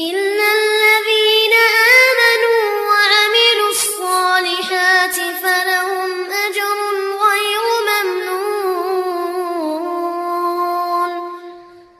إلا